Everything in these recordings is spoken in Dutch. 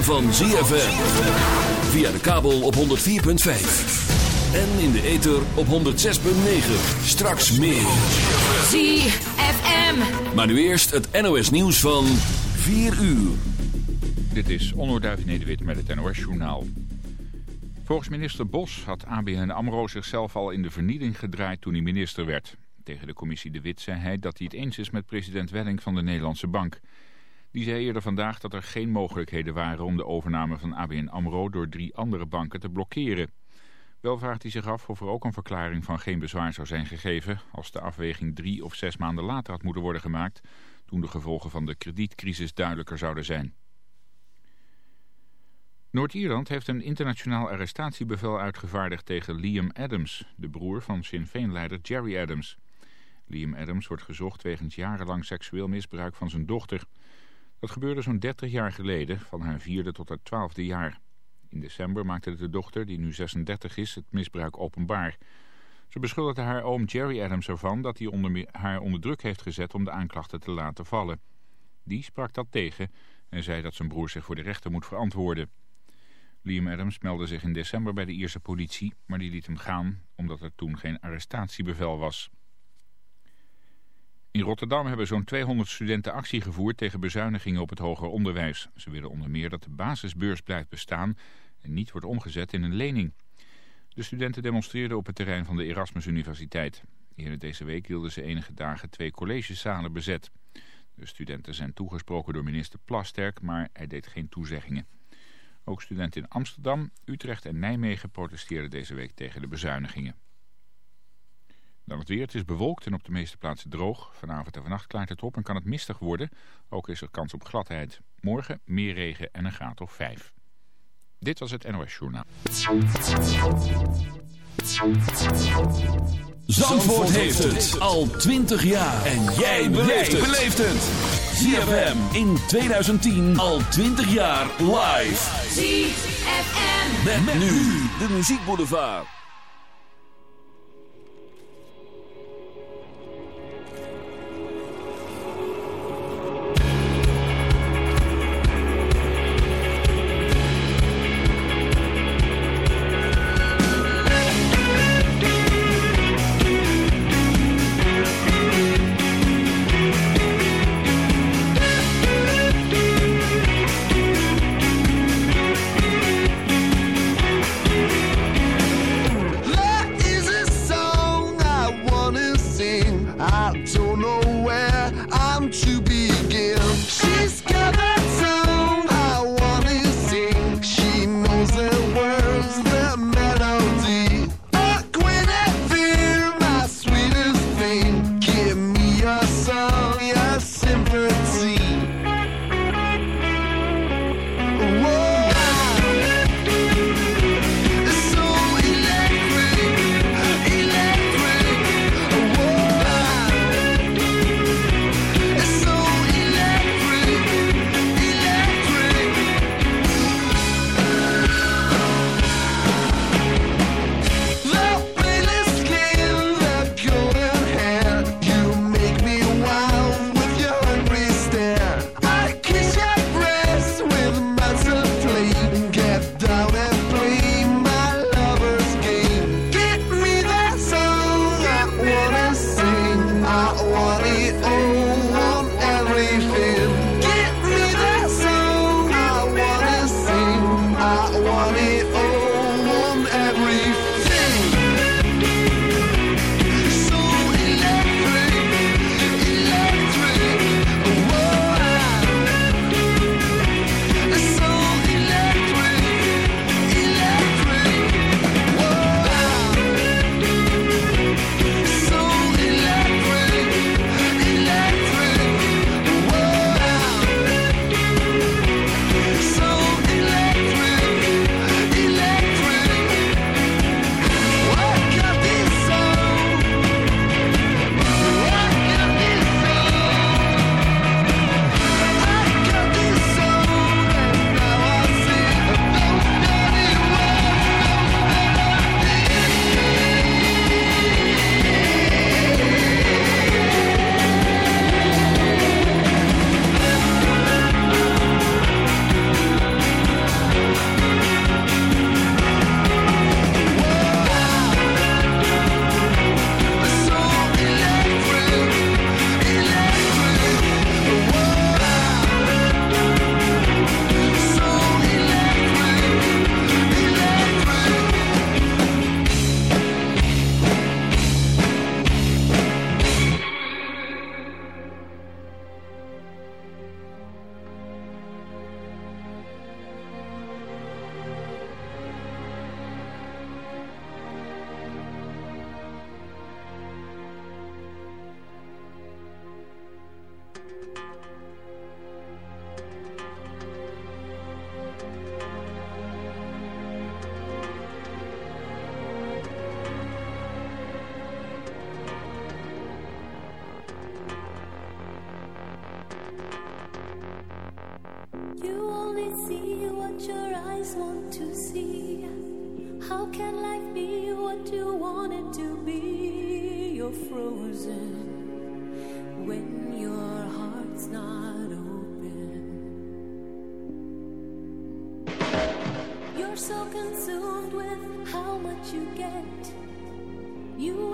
ritme van ZFM. Via de kabel op 104.5. En in de ether op 106.9. Straks meer. ZFM. Maar nu eerst het NOS nieuws van 4 uur. Dit is Onnoord Nederwit met het NOS-journaal. Volgens minister Bos had ABN AMRO zichzelf al in de vernieling gedraaid toen hij minister werd. Tegen de commissie De Wit zei hij dat hij het eens is met president Welling van de Nederlandse Bank. Die zei eerder vandaag dat er geen mogelijkheden waren om de overname van ABN AMRO door drie andere banken te blokkeren. Wel vraagt hij zich af of er ook een verklaring van geen bezwaar zou zijn gegeven als de afweging drie of zes maanden later had moeten worden gemaakt toen de gevolgen van de kredietcrisis duidelijker zouden zijn. Noord-Ierland heeft een internationaal arrestatiebevel uitgevaardigd tegen Liam Adams, de broer van Sinn Féin-leider Jerry Adams. Liam Adams wordt gezocht wegens jarenlang seksueel misbruik van zijn dochter. Dat gebeurde zo'n 30 jaar geleden, van haar vierde tot haar twaalfde jaar. In december maakte de dochter, die nu 36 is, het misbruik openbaar. Ze beschuldigde haar oom Jerry Adams ervan dat hij onder haar onder druk heeft gezet om de aanklachten te laten vallen. Die sprak dat tegen en zei dat zijn broer zich voor de rechter moet verantwoorden. Liam Adams meldde zich in december bij de Ierse politie, maar die liet hem gaan omdat er toen geen arrestatiebevel was. In Rotterdam hebben zo'n 200 studenten actie gevoerd tegen bezuinigingen op het hoger onderwijs. Ze willen onder meer dat de basisbeurs blijft bestaan en niet wordt omgezet in een lening. De studenten demonstreerden op het terrein van de Erasmus Universiteit. Eerder deze week hielden ze enige dagen twee collegezalen bezet. De studenten zijn toegesproken door minister Plasterk, maar hij deed geen toezeggingen. Ook studenten in Amsterdam, Utrecht en Nijmegen protesteerden deze week tegen de bezuinigingen. Dan het weer. Het is bewolkt en op de meeste plaatsen droog. Vanavond en vannacht klaart het op en kan het mistig worden. Ook is er kans op gladheid. Morgen meer regen en een graad of 5. Dit was het NOS Journaal. Zandvoort heeft het al 20 jaar. En jij beleeft het. ZFM in 2010 al 20 jaar live. ZFM. Met, met nu de muziekboulevard.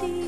see.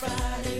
Friday.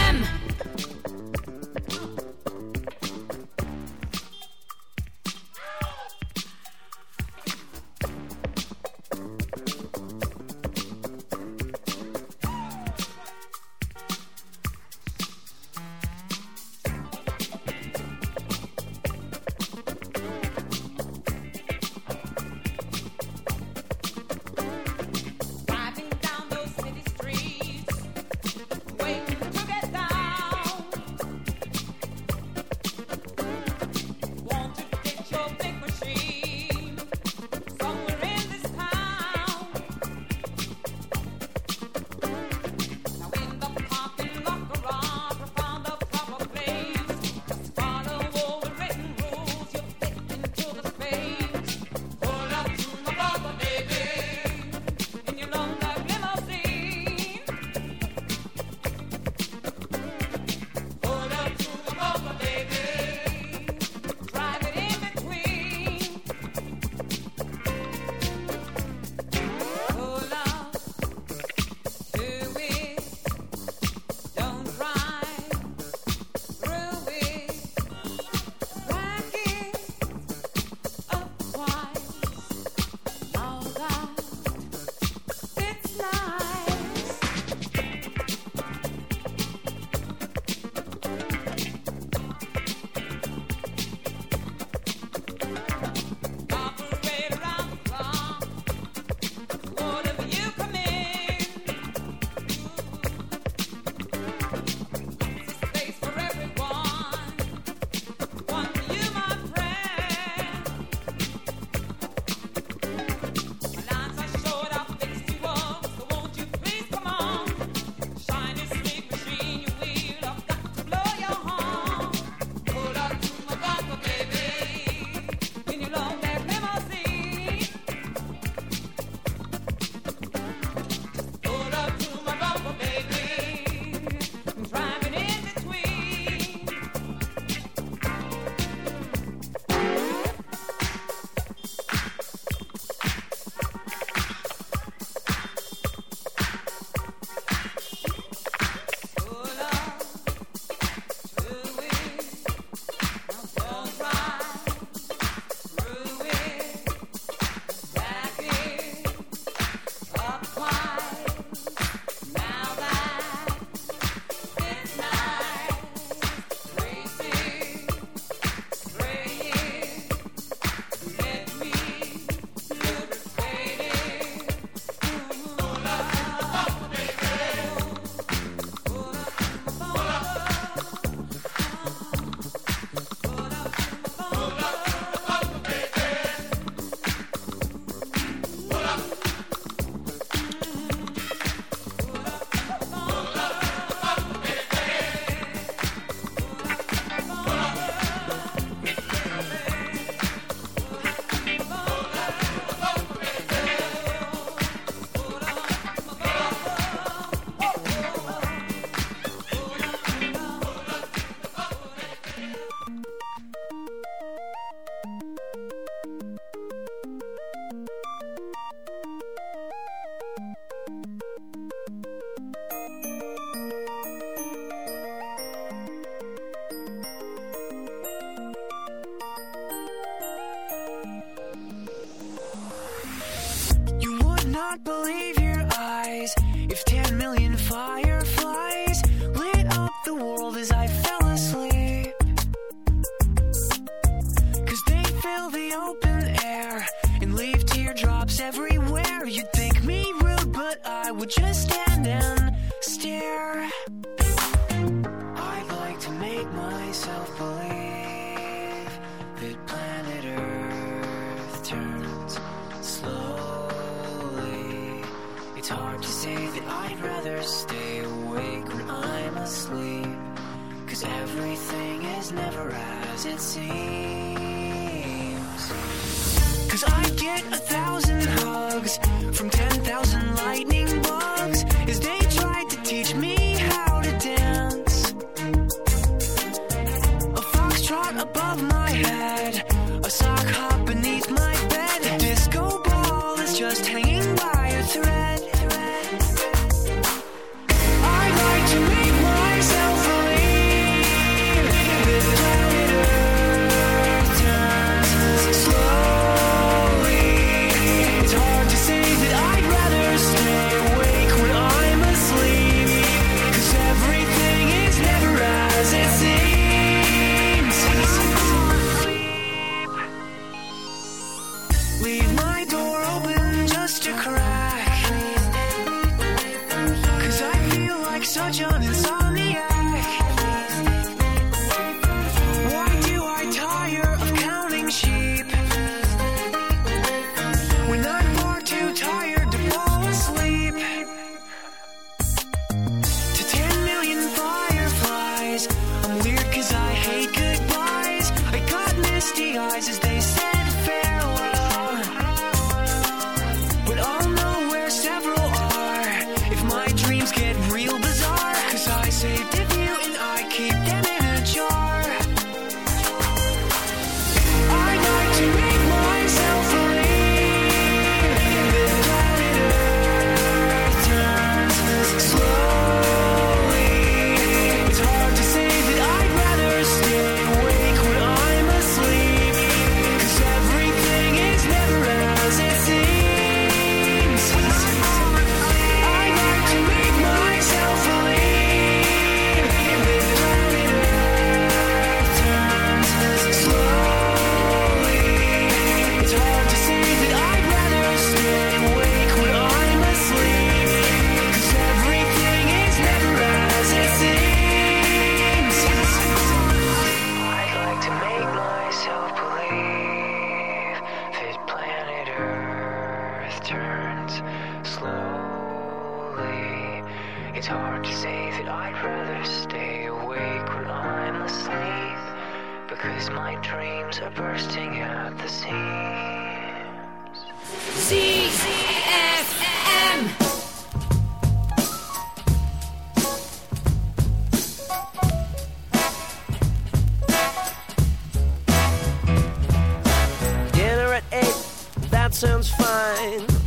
fortune inside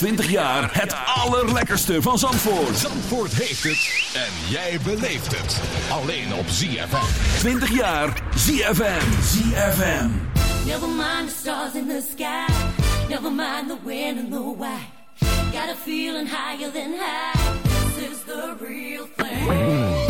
20 jaar het allerlekkerste van Zandvoort. Zandvoort heeft het en jij beleeft het. Alleen op ZFM. 20 jaar ZFM. ZFM. Never mind the stars in the sky. Never mind the when and the why. Got a feeling higher than high. This is the real thing.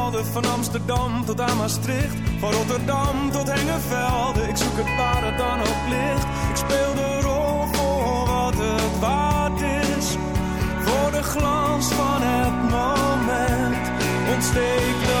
Van Amsterdam tot aan Maastricht. Van Rotterdam tot Hengevelde. Ik zoek het waar het dan ook ligt. Ik speel de rol voor wat het waard is. Voor de glans van het moment. Ontsteek de